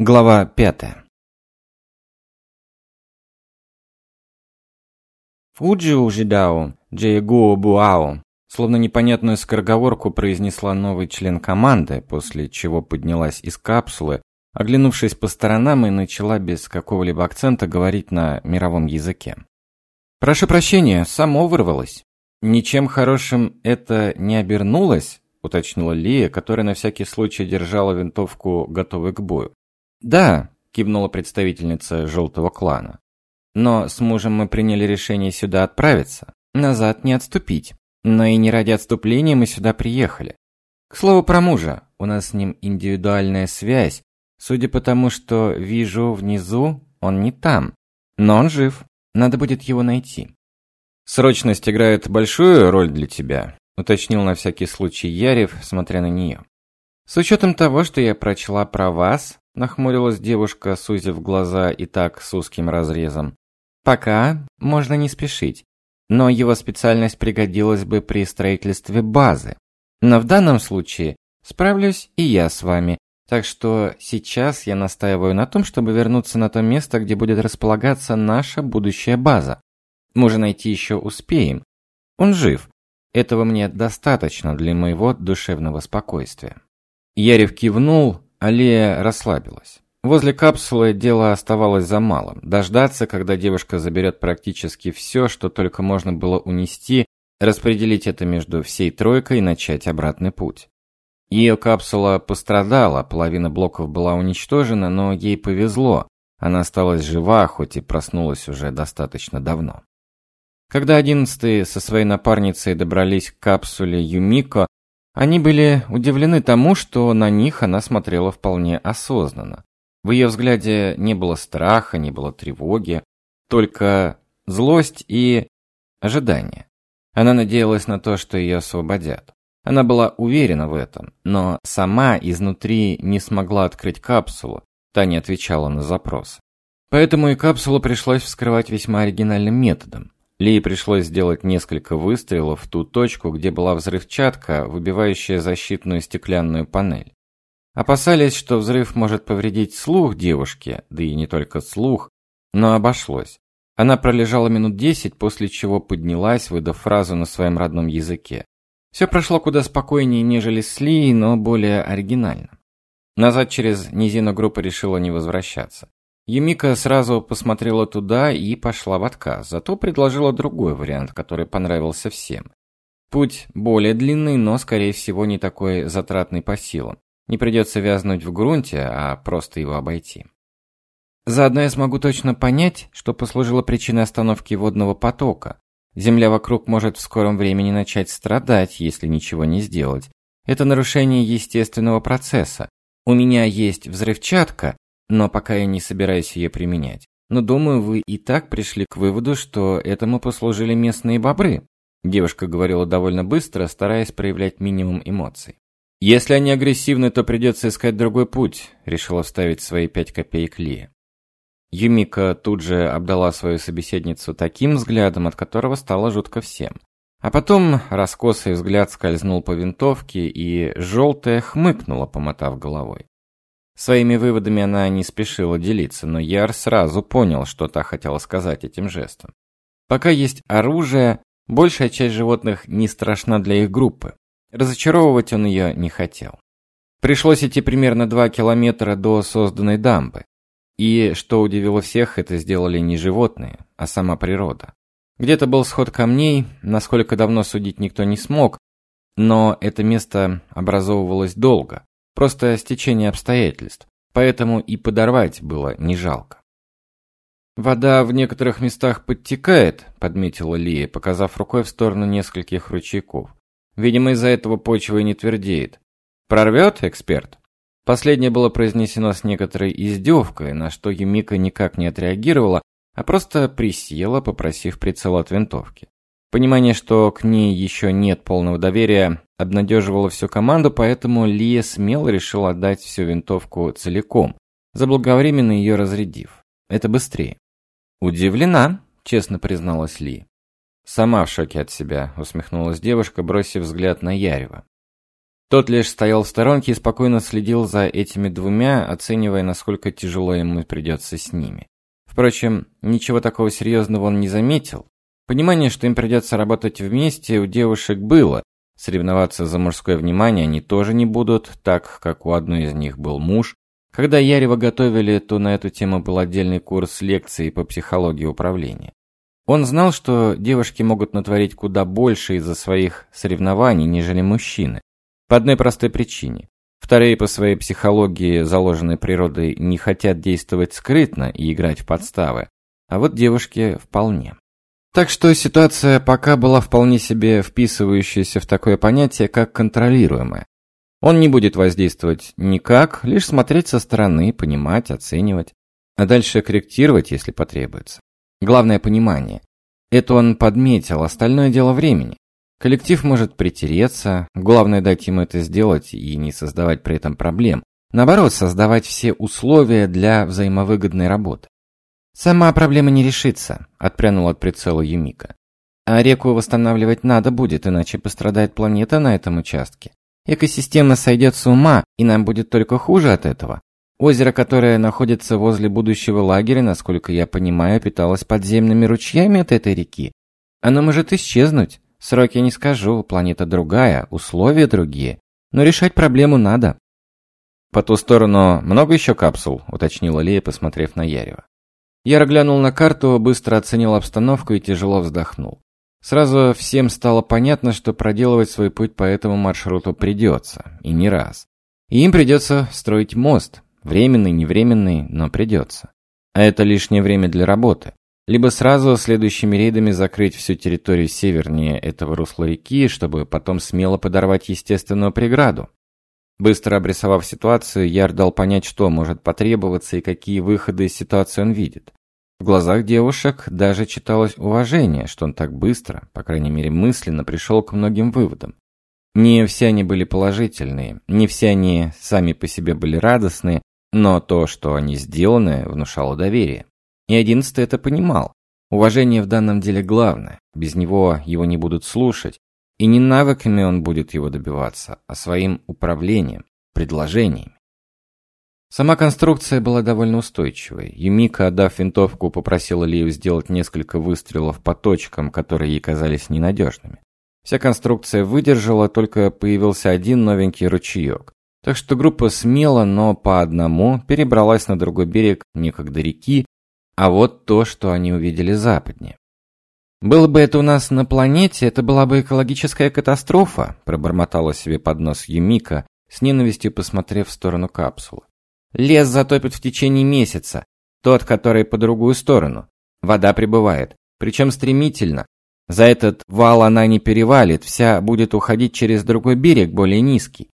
Глава пятая. Фуджиу жидао, джейгуо буао, словно непонятную скороговорку произнесла новый член команды, после чего поднялась из капсулы, оглянувшись по сторонам и начала без какого-либо акцента говорить на мировом языке. «Прошу прощения, само вырвалось. Ничем хорошим это не обернулось?» уточнила Лия, которая на всякий случай держала винтовку, готовой к бою. «Да», – кивнула представительница желтого клана. «Но с мужем мы приняли решение сюда отправиться. Назад не отступить. Но и не ради отступления мы сюда приехали. К слову про мужа, у нас с ним индивидуальная связь. Судя по тому, что вижу внизу, он не там. Но он жив. Надо будет его найти». «Срочность играет большую роль для тебя?» уточнил на всякий случай Ярев, смотря на нее. С учетом того, что я прочла про вас, нахмурилась девушка, сузив глаза и так с узким разрезом. Пока можно не спешить, но его специальность пригодилась бы при строительстве базы. Но в данном случае справлюсь и я с вами. Так что сейчас я настаиваю на том, чтобы вернуться на то место, где будет располагаться наша будущая база. Мы найти еще успеем. Он жив, этого мне достаточно для моего душевного спокойствия. Ярев кивнул, Алия расслабилась. Возле капсулы дело оставалось за малым. Дождаться, когда девушка заберет практически все, что только можно было унести, распределить это между всей тройкой и начать обратный путь. Ее капсула пострадала, половина блоков была уничтожена, но ей повезло. Она осталась жива, хоть и проснулась уже достаточно давно. Когда одиннадцатые со своей напарницей добрались к капсуле Юмико, они были удивлены тому, что на них она смотрела вполне осознанно. В ее взгляде не было страха, не было тревоги, только злость и ожидание. Она надеялась на то, что ее освободят. Она была уверена в этом, но сама изнутри не смогла открыть капсулу, та не отвечала на запрос. Поэтому и капсулу пришлось вскрывать весьма оригинальным методом. Ли пришлось сделать несколько выстрелов в ту точку, где была взрывчатка, выбивающая защитную стеклянную панель. Опасались, что взрыв может повредить слух девушки, да и не только слух, но обошлось. Она пролежала минут десять, после чего поднялась, выдав фразу на своем родном языке. Все прошло куда спокойнее, нежели с Ли, но более оригинально. Назад через низину группа решила не возвращаться. Юмика сразу посмотрела туда и пошла в отказ, зато предложила другой вариант, который понравился всем. Путь более длинный, но, скорее всего, не такой затратный по силам. Не придется вязнуть в грунте, а просто его обойти. Заодно я смогу точно понять, что послужило причиной остановки водного потока. Земля вокруг может в скором времени начать страдать, если ничего не сделать. Это нарушение естественного процесса. У меня есть взрывчатка, но пока я не собираюсь ее применять. Но думаю, вы и так пришли к выводу, что этому послужили местные бобры. Девушка говорила довольно быстро, стараясь проявлять минимум эмоций. Если они агрессивны, то придется искать другой путь, решила вставить свои пять копеек Лия. Юмика тут же обдала свою собеседницу таким взглядом, от которого стало жутко всем. А потом раскосый взгляд скользнул по винтовке, и желтая хмыкнула, помотав головой. Своими выводами она не спешила делиться, но Яр сразу понял, что та хотела сказать этим жестом. Пока есть оружие, большая часть животных не страшна для их группы. Разочаровывать он ее не хотел. Пришлось идти примерно два километра до созданной дамбы. И, что удивило всех, это сделали не животные, а сама природа. Где-то был сход камней, насколько давно судить никто не смог, но это место образовывалось долго. Просто стечение обстоятельств, поэтому и подорвать было не жалко. «Вода в некоторых местах подтекает», — подметила Лия, показав рукой в сторону нескольких ручейков. «Видимо, из-за этого почва и не твердеет. Прорвет, эксперт?» Последнее было произнесено с некоторой издевкой, на что Юмика никак не отреагировала, а просто присела, попросив прицел от винтовки. Понимание, что к ней еще нет полного доверия, обнадеживало всю команду, поэтому Лия смело решила отдать всю винтовку целиком, заблаговременно ее разрядив. Это быстрее. «Удивлена», — честно призналась Ли. «Сама в шоке от себя», — усмехнулась девушка, бросив взгляд на Ярева. Тот лишь стоял в сторонке и спокойно следил за этими двумя, оценивая, насколько тяжело ему придется с ними. Впрочем, ничего такого серьезного он не заметил. Понимание, что им придется работать вместе, у девушек было. Соревноваться за мужское внимание они тоже не будут, так как у одной из них был муж. Когда Ярева готовили, то на эту тему был отдельный курс лекций по психологии управления. Он знал, что девушки могут натворить куда больше из-за своих соревнований, нежели мужчины. По одной простой причине. Вторые по своей психологии, заложенной природой, не хотят действовать скрытно и играть в подставы. А вот девушки вполне. Так что ситуация пока была вполне себе вписывающаяся в такое понятие, как контролируемая. Он не будет воздействовать никак, лишь смотреть со стороны, понимать, оценивать, а дальше корректировать, если потребуется. Главное понимание. Это он подметил, остальное дело времени. Коллектив может притереться, главное дать ему это сделать и не создавать при этом проблем. Наоборот, создавать все условия для взаимовыгодной работы. «Сама проблема не решится», – отпрянул от прицела Юмика. «А реку восстанавливать надо будет, иначе пострадает планета на этом участке. Экосистема сойдет с ума, и нам будет только хуже от этого. Озеро, которое находится возле будущего лагеря, насколько я понимаю, питалось подземными ручьями от этой реки. Оно может исчезнуть. Сроки не скажу, планета другая, условия другие. Но решать проблему надо. По ту сторону много еще капсул, уточнила Лея, посмотрев на Ярева. Яра глянул на карту, быстро оценил обстановку и тяжело вздохнул. Сразу всем стало понятно, что проделывать свой путь по этому маршруту придется, и не раз. И им придется строить мост, Временный, невременный, но придется. А это лишнее время для работы. Либо сразу следующими рейдами закрыть всю территорию севернее этого русла реки, чтобы потом смело подорвать естественную преграду. Быстро обрисовав ситуацию, Яр дал понять, что может потребоваться и какие выходы из ситуации он видит. В глазах девушек даже читалось уважение, что он так быстро, по крайней мере мысленно, пришел к многим выводам. Не все они были положительные, не все они сами по себе были радостные, но то, что они сделаны, внушало доверие. И одиннадцатый это понимал. Уважение в данном деле главное. Без него его не будут слушать. И не навыками он будет его добиваться, а своим управлением, предложениями. Сама конструкция была довольно устойчивой. Юмика, отдав винтовку, попросила Лию сделать несколько выстрелов по точкам, которые ей казались ненадежными. Вся конструкция выдержала, только появился один новенький ручеек. Так что группа смело, но по одному перебралась на другой берег некогда реки, а вот то, что они увидели западнее. «Было бы это у нас на планете, это была бы экологическая катастрофа», пробормотала себе под нос Юмика, с ненавистью посмотрев в сторону капсулы. «Лес затопит в течение месяца, тот, который по другую сторону. Вода прибывает, причем стремительно. За этот вал она не перевалит, вся будет уходить через другой берег, более низкий.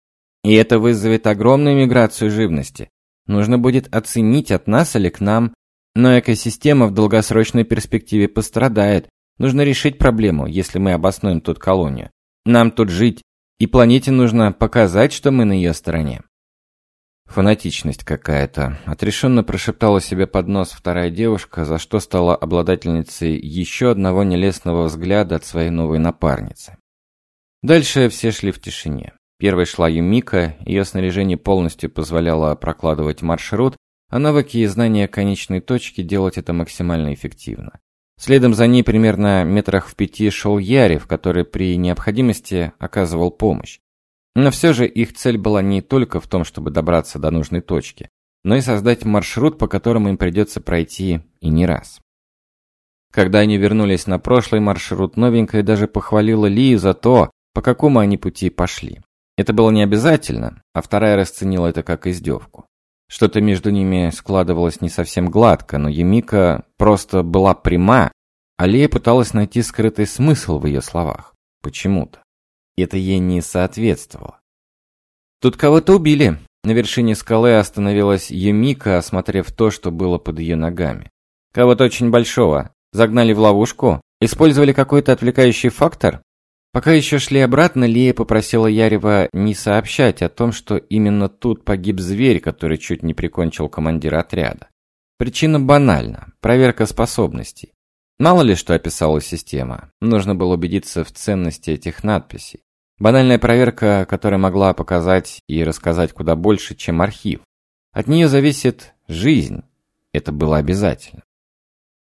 И это вызовет огромную миграцию живности. Нужно будет оценить, от нас или к нам. Но экосистема в долгосрочной перспективе пострадает. Нужно решить проблему, если мы обоснуем тут колонию. Нам тут жить, и планете нужно показать, что мы на ее стороне. Фанатичность какая-то, отрешенно прошептала себе под нос вторая девушка, за что стала обладательницей еще одного нелестного взгляда от своей новой напарницы. Дальше все шли в тишине. Первой шла Юмика, ее снаряжение полностью позволяло прокладывать маршрут, а навыки и знания конечной точки делать это максимально эффективно. Следом за ней примерно метрах в пяти шел Ярев, который при необходимости оказывал помощь. Но все же их цель была не только в том, чтобы добраться до нужной точки, но и создать маршрут, по которому им придется пройти и не раз. Когда они вернулись на прошлый маршрут, новенькая даже похвалила Лию за то, по какому они пути пошли. Это было не обязательно, а вторая расценила это как издевку. Что-то между ними складывалось не совсем гладко, но Емика просто была пряма, а Лея пыталась найти скрытый смысл в ее словах. Почему-то. Это ей не соответствовало. «Тут кого-то убили», на вершине скалы остановилась Юмика, осмотрев то, что было под ее ногами. Кого-то очень большого. Загнали в ловушку? Использовали какой-то отвлекающий фактор? Пока еще шли обратно, Лия попросила Ярева не сообщать о том, что именно тут погиб зверь, который чуть не прикончил командира отряда. Причина банальна – проверка способностей. Мало ли что описала система, нужно было убедиться в ценности этих надписей. Банальная проверка, которая могла показать и рассказать куда больше, чем архив. От нее зависит жизнь. Это было обязательно.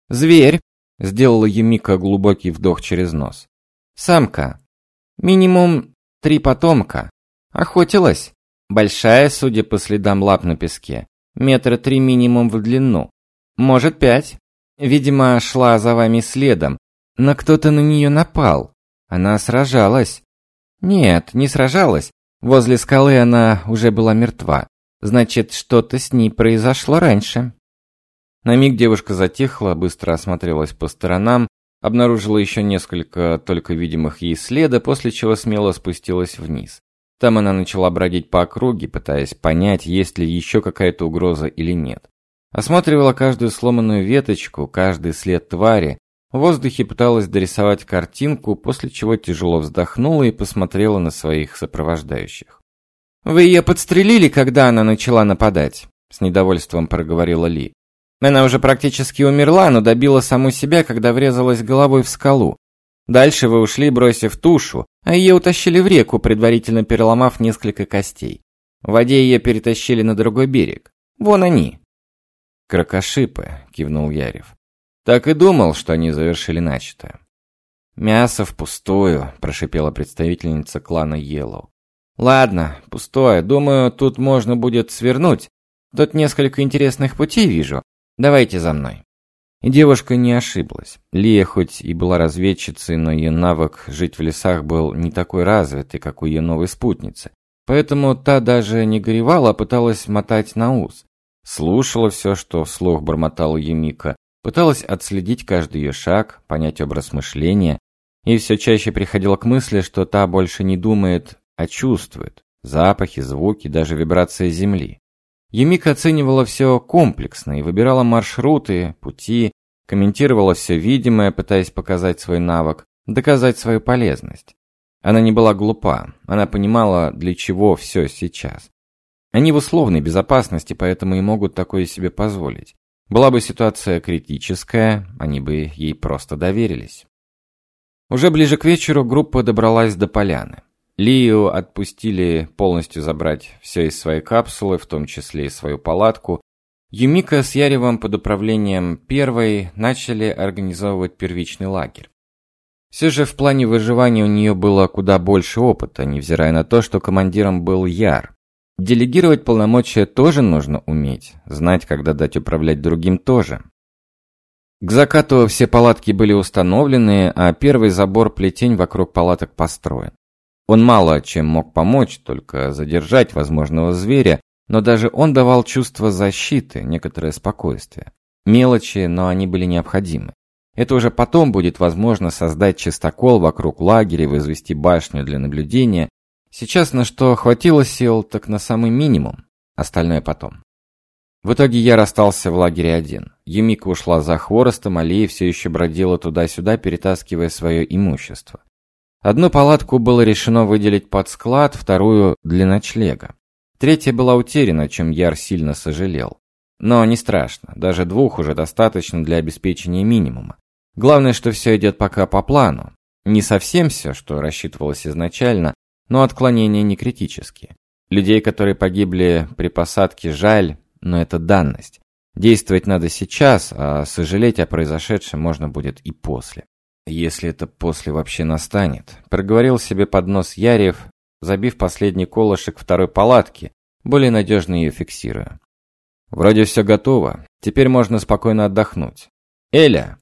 «Зверь!» – сделала Юмика глубокий вдох через нос. «Самка. Минимум три потомка. Охотилась. Большая, судя по следам лап на песке. Метра три минимум в длину. Может, пять. Видимо, шла за вами следом. Но кто-то на нее напал. Она сражалась. Нет, не сражалась. Возле скалы она уже была мертва. Значит, что-то с ней произошло раньше. На миг девушка затихла, быстро осмотрелась по сторонам, обнаружила еще несколько только видимых ей следа, после чего смело спустилась вниз. Там она начала бродить по округе, пытаясь понять, есть ли еще какая-то угроза или нет. Осматривала каждую сломанную веточку, каждый след твари, в воздухе пыталась дорисовать картинку, после чего тяжело вздохнула и посмотрела на своих сопровождающих. «Вы ее подстрелили, когда она начала нападать?» С недовольством проговорила Ли. Она уже практически умерла, но добила саму себя, когда врезалась головой в скалу. Дальше вы ушли, бросив тушу, а ее утащили в реку, предварительно переломав несколько костей. В воде ее перетащили на другой берег. Вон они. «Кракошипы», — кивнул Ярев. «Так и думал, что они завершили начатое». «Мясо впустую», — прошипела представительница клана Йеллоу. «Ладно, пустое. Думаю, тут можно будет свернуть. Тут несколько интересных путей вижу. Давайте за мной». И девушка не ошиблась. Лия хоть и была разведчицей, но ее навык жить в лесах был не такой развитый, как у ее новой спутницы. Поэтому та даже не горевала, а пыталась мотать на ус. Слушала все, что вслух бормотала Юмика, пыталась отследить каждый ее шаг, понять образ мышления, и все чаще приходила к мысли, что та больше не думает, а чувствует. Запахи, звуки, даже вибрации земли. Юмика оценивала все комплексно и выбирала маршруты, пути, комментировала все видимое, пытаясь показать свой навык, доказать свою полезность. Она не была глупа, она понимала, для чего все сейчас. Они в условной безопасности, поэтому и могут такое себе позволить. Была бы ситуация критическая, они бы ей просто доверились. Уже ближе к вечеру группа добралась до поляны. Лию отпустили полностью забрать все из своей капсулы, в том числе и свою палатку. Юмика с Яревом под управлением первой начали организовывать первичный лагерь. Все же в плане выживания у нее было куда больше опыта, невзирая на то, что командиром был Яр. Делегировать полномочия тоже нужно уметь, знать, когда дать управлять другим тоже. К закату все палатки были установлены, а первый забор плетень вокруг палаток построен. Он мало чем мог помочь, только задержать возможного зверя, но даже он давал чувство защиты, некоторое спокойствие. Мелочи, но они были необходимы. Это уже потом будет возможно создать чистокол вокруг лагеря, возвести башню для наблюдения. Сейчас на что хватило сил, так на самый минимум. Остальное потом. В итоге я расстался в лагере один. Юмика ушла за хворостом, а Лия все еще бродила туда-сюда, перетаскивая свое имущество. Одну палатку было решено выделить под склад, вторую – для ночлега. Третья была утеряна, чем Яр сильно сожалел. Но не страшно, даже двух уже достаточно для обеспечения минимума. Главное, что все идет пока по плану. Не совсем все, что рассчитывалось изначально, но отклонения не критические. Людей, которые погибли при посадке, жаль, но это данность. Действовать надо сейчас, а сожалеть о произошедшем можно будет и после. Если это после вообще настанет, проговорил себе под нос Ярев, забив последний колышек второй палатки, более надежно ее фиксируя. Вроде все готово, теперь можно спокойно отдохнуть. Эля!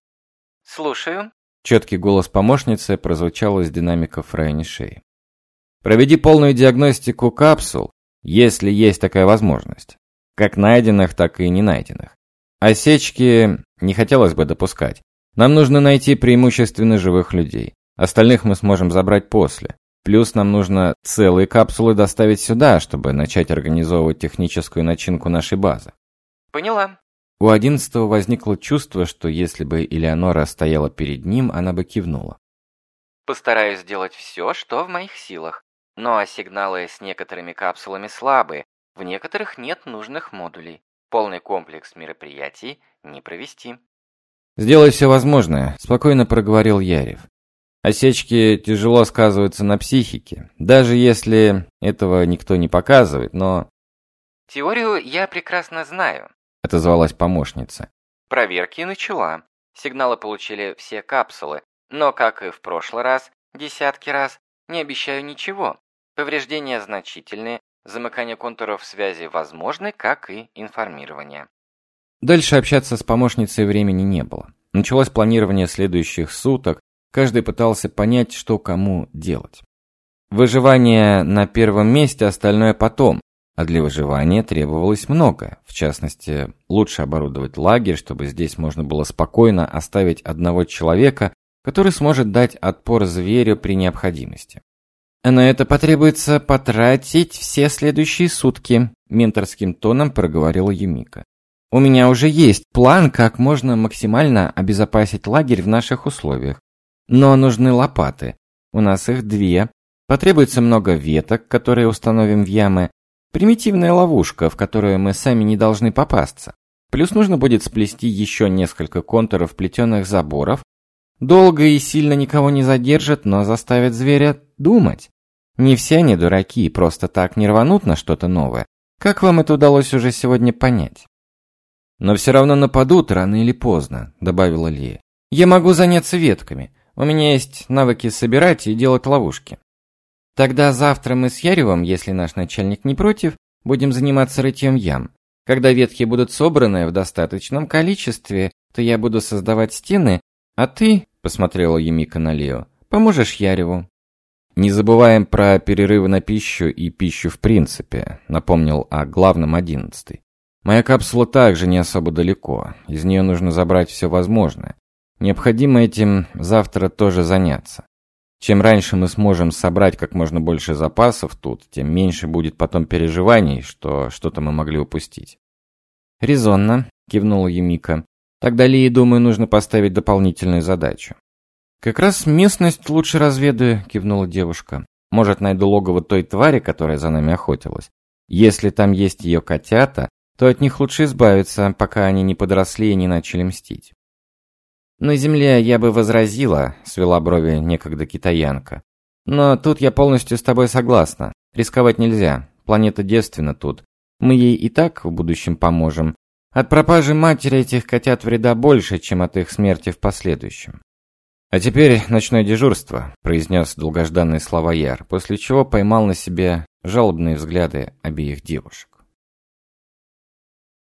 Слушаю. Четкий голос помощницы прозвучал из динамиков в районе шеи. Проведи полную диагностику капсул, если есть такая возможность. Как найденных, так и не найденных. Осечки не хотелось бы допускать. Нам нужно найти преимущественно живых людей. Остальных мы сможем забрать после. Плюс нам нужно целые капсулы доставить сюда, чтобы начать организовывать техническую начинку нашей базы. Поняла. У одиннадцатого возникло чувство, что если бы Элеонора стояла перед ним, она бы кивнула. Постараюсь сделать все, что в моих силах. Но а сигналы с некоторыми капсулами слабые, в некоторых нет нужных модулей. Полный комплекс мероприятий не провести. «Сделай все возможное», – спокойно проговорил Ярев. Осечки тяжело сказываются на психике, даже если этого никто не показывает, но... «Теорию я прекрасно знаю», — отозвалась помощница. «Проверки начала. Сигналы получили все капсулы, но, как и в прошлый раз, десятки раз, не обещаю ничего. Повреждения значительные, замыкание контуров связи возможны, как и информирование. Дальше общаться с помощницей времени не было. Началось планирование следующих суток, каждый пытался понять, что кому делать. Выживание на первом месте, остальное потом. А для выживания требовалось многое. В частности, лучше оборудовать лагерь, чтобы здесь можно было спокойно оставить одного человека, который сможет дать отпор зверю при необходимости. На это потребуется потратить все следующие сутки, менторским тоном проговорила Юмика. У меня уже есть план, как можно максимально обезопасить лагерь в наших условиях. Но нужны лопаты. У нас их две. Потребуется много веток, которые установим в ямы. Примитивная ловушка, в которую мы сами не должны попасться. Плюс нужно будет сплести еще несколько контуров плетеных заборов. Долго и сильно никого не задержат, но заставят зверя думать. Не все они дураки и просто так не рванут на что-то новое. Как вам это удалось уже сегодня понять? Но все равно нападут рано или поздно, добавила Лия. Я могу заняться ветками. У меня есть навыки собирать и делать ловушки. Тогда завтра мы с Яревым, если наш начальник не против, будем заниматься рытьем ям. Когда ветки будут собраны в достаточном количестве, то я буду создавать стены, а ты, посмотрела Емика на Лео, поможешь Яреву. Не забываем про перерывы на пищу и пищу в принципе, напомнил о главном одиннадцатый. Моя капсула также не особо далеко, из нее нужно забрать все возможное. Необходимо этим завтра тоже заняться. Чем раньше мы сможем собрать как можно больше запасов тут, тем меньше будет потом переживаний, что что-то мы могли упустить. «Резонно», — кивнула Емика. «Тогда Лии, думаю, нужно поставить дополнительную задачу. «Как раз местность лучше разведаю», — кивнула девушка. «Может, найду логово той твари, которая за нами охотилась. Если там есть ее котята, то от них лучше избавиться, пока они не подросли и не начали мстить». «На земле я бы возразила», — свела брови некогда китаянка. «Но тут я полностью с тобой согласна. Рисковать нельзя. Планета девственна тут. Мы ей и так в будущем поможем. От пропажи матери этих котят вреда больше, чем от их смерти в последующем. «А теперь ночное дежурство», – произнес долгожданные слова Яр, после чего поймал на себе жалобные взгляды обеих девушек.